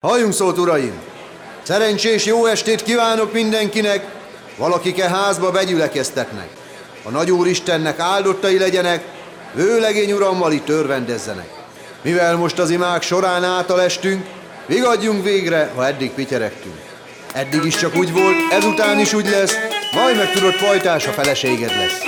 Halljunk szót, uraim! Szerencsés jó estét kívánok mindenkinek, valakike házba begyülekeztetnek. A Nagy Istennek áldottai legyenek, vőlegény urammal itt örvendezzenek. Mivel most az imák során átalestünk, vigadjunk végre, ha eddig pityeregtünk. Eddig is csak úgy volt, ezután is úgy lesz, majd meg tudod, fajtás a feleséged lesz.